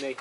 they